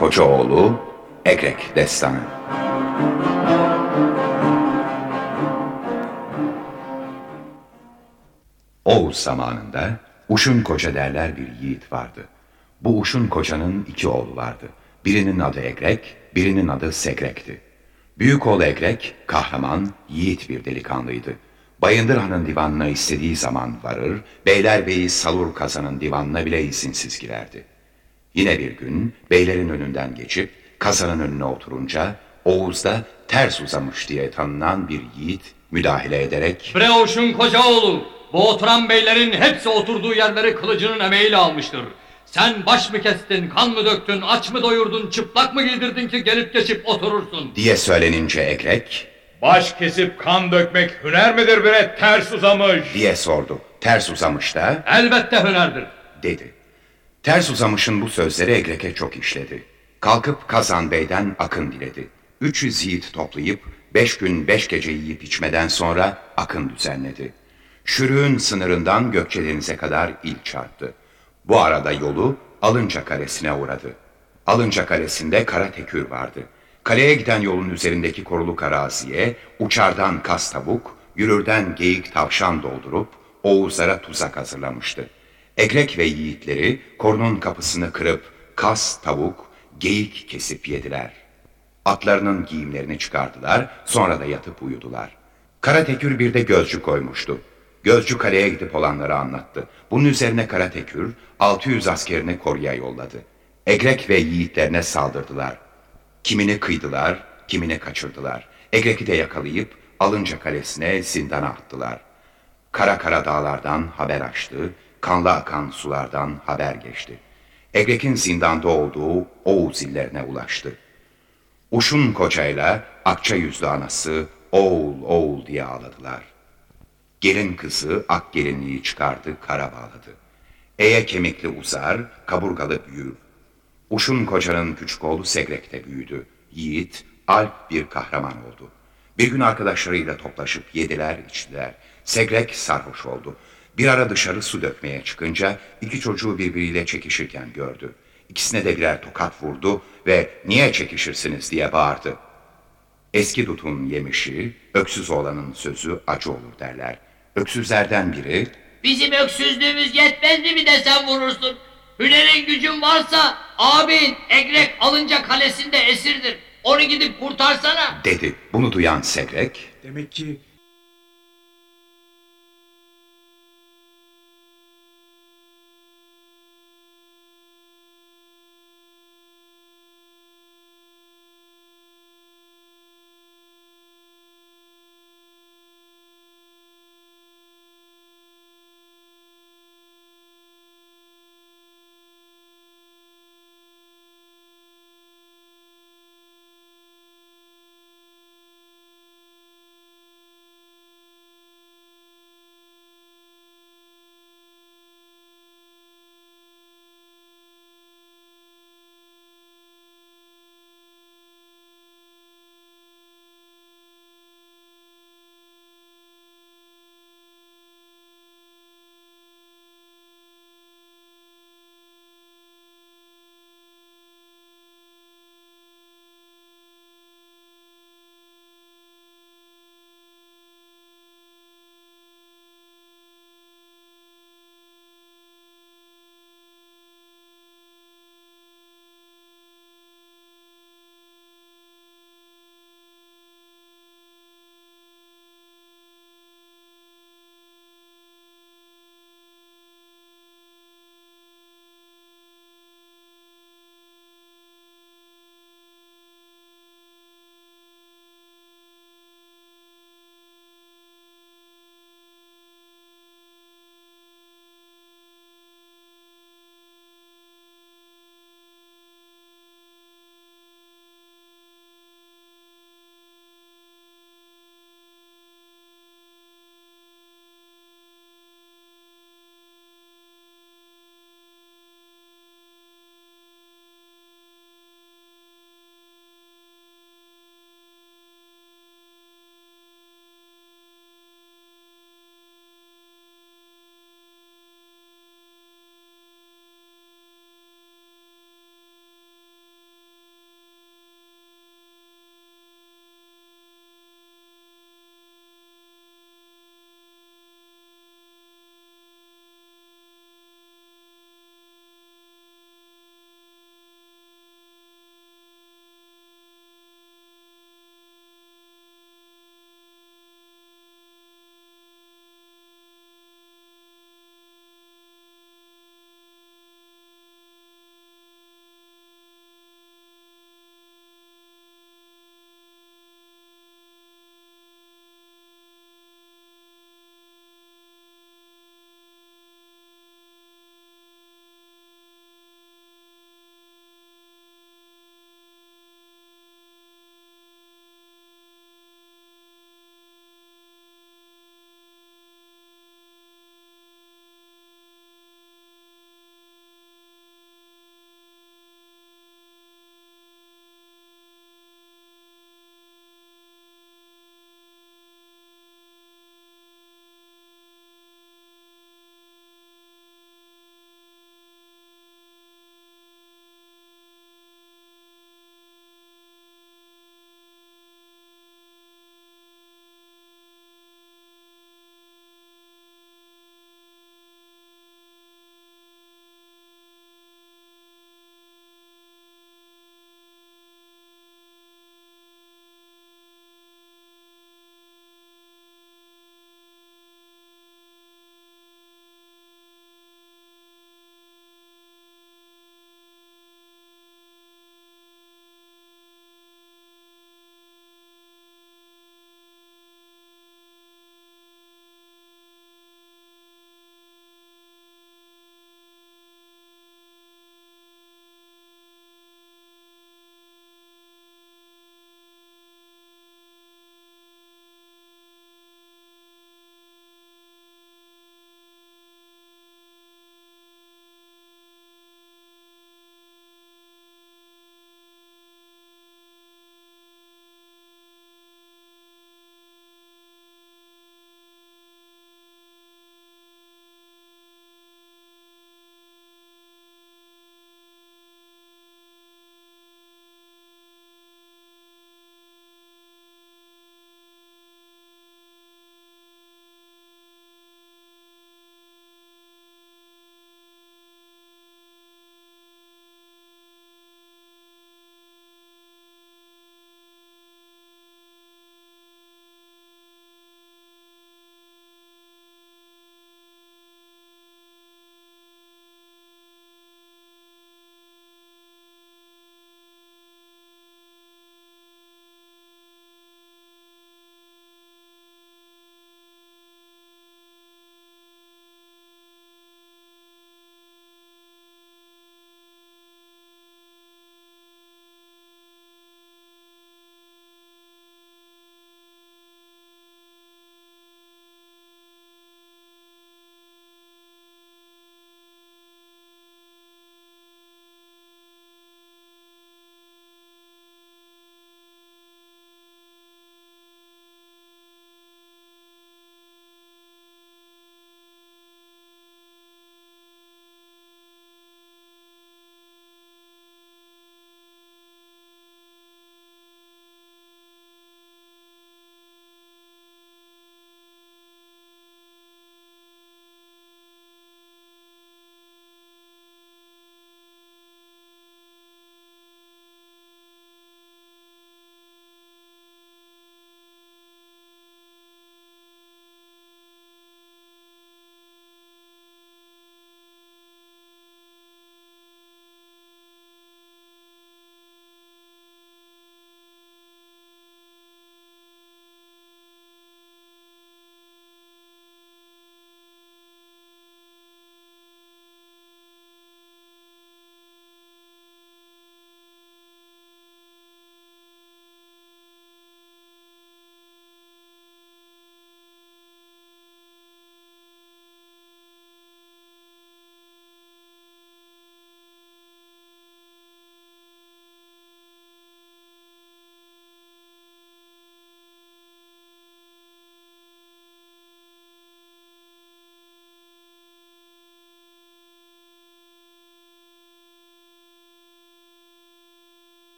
Koçoğlu Ekrek Destanı Oğuz zamanında Uşun Koça derler bir yiğit vardı. Bu Uşun Koça'nın iki oğlu vardı. Birinin adı Ekrek, birinin adı Sekrek'ti. Büyük oğlu Ekrek, kahraman, yiğit bir delikanlıydı. Bayındır Han'ın divanına istediği zaman varır, Beylerbeyi Salur Kazan'ın divanına bile izinsiz girerdi. Yine bir gün beylerin önünden geçip kazanın önüne oturunca Oğuz'da ters uzamış diye tanınan bir yiğit müdahale ederek Breoş'un koca oğlu, bu oturan beylerin hepsi oturduğu yerleri kılıcının emeğiyle almıştır. Sen baş mı kestin, kan mı döktün, aç mı doyurdun, çıplak mı giydirdin ki gelip geçip oturursun? diye söylenince Ekrek Baş kesip kan dökmek hüner midir bre ters uzamış? diye sordu. Ters uzamış da Elbette hünerdir. dedi. Ters uzamışın bu sözleri Egrek'e çok işledi. Kalkıp Kazan Bey'den akın diledi. 300 yiğit toplayıp beş gün beş gece yiyip içmeden sonra akın düzenledi. Şürüğün sınırından Gökçedeniz'e kadar il çarptı. Bu arada yolu Alınca Kalesi'ne uğradı. Alınca Kalesi'nde kara tekür vardı. Kaleye giden yolun üzerindeki koruluk araziye uçardan kas tavuk, yürürden geyik tavşan doldurup Oğuzlara tuzak hazırlamıştı. Egrek ve yiğitleri korunun kapısını kırıp kas, tavuk, geyik kesip yediler. Atlarının giyimlerini çıkardılar, sonra da yatıp uyudular. Karatekür bir de gözcü koymuştu. Gözcü kaleye gidip olanları anlattı. Bunun üzerine Karatekür 600 askerini koruya yolladı. Egrek ve yiğitlerine saldırdılar. Kimini kıydılar, kimini kaçırdılar. Egrek'i de yakalayıp Alınca Kalesi'ne zindana attılar. Kara kara dağlardan haber açtı, kanlı akan sulardan haber geçti. Egrek'in zindanda olduğu Oğuz illerine ulaştı. Uşun koçayla akça yüzlü anası oğul oğul diye ağladılar. Gelin kızı ak gelinliği çıkardı kara bağladı. Eye kemikli uzar, kaburgalı büyür. Uşun kocanın küçük oğlu Segrek'te büyüdü. Yiğit, alp bir kahraman oldu. Bir gün arkadaşlarıyla toplaşıp yediler içtiler. Segrek sarhoş oldu. Bir ara dışarı su dökmeye çıkınca iki çocuğu birbiriyle çekişirken gördü. İkisine de birer tokat vurdu ve niye çekişirsiniz diye bağırdı. Eski dutun yemişi, öksüz oğlanın sözü acı olur derler. Öksüzlerden biri, Bizim öksüzlüğümüz yetmez mi bir de sen vurursun? Hünerin gücün varsa abin Egrek alınca kalesinde esirdir. Onu gidip kurtarsana. dedi. Bunu duyan Segrek, Demek ki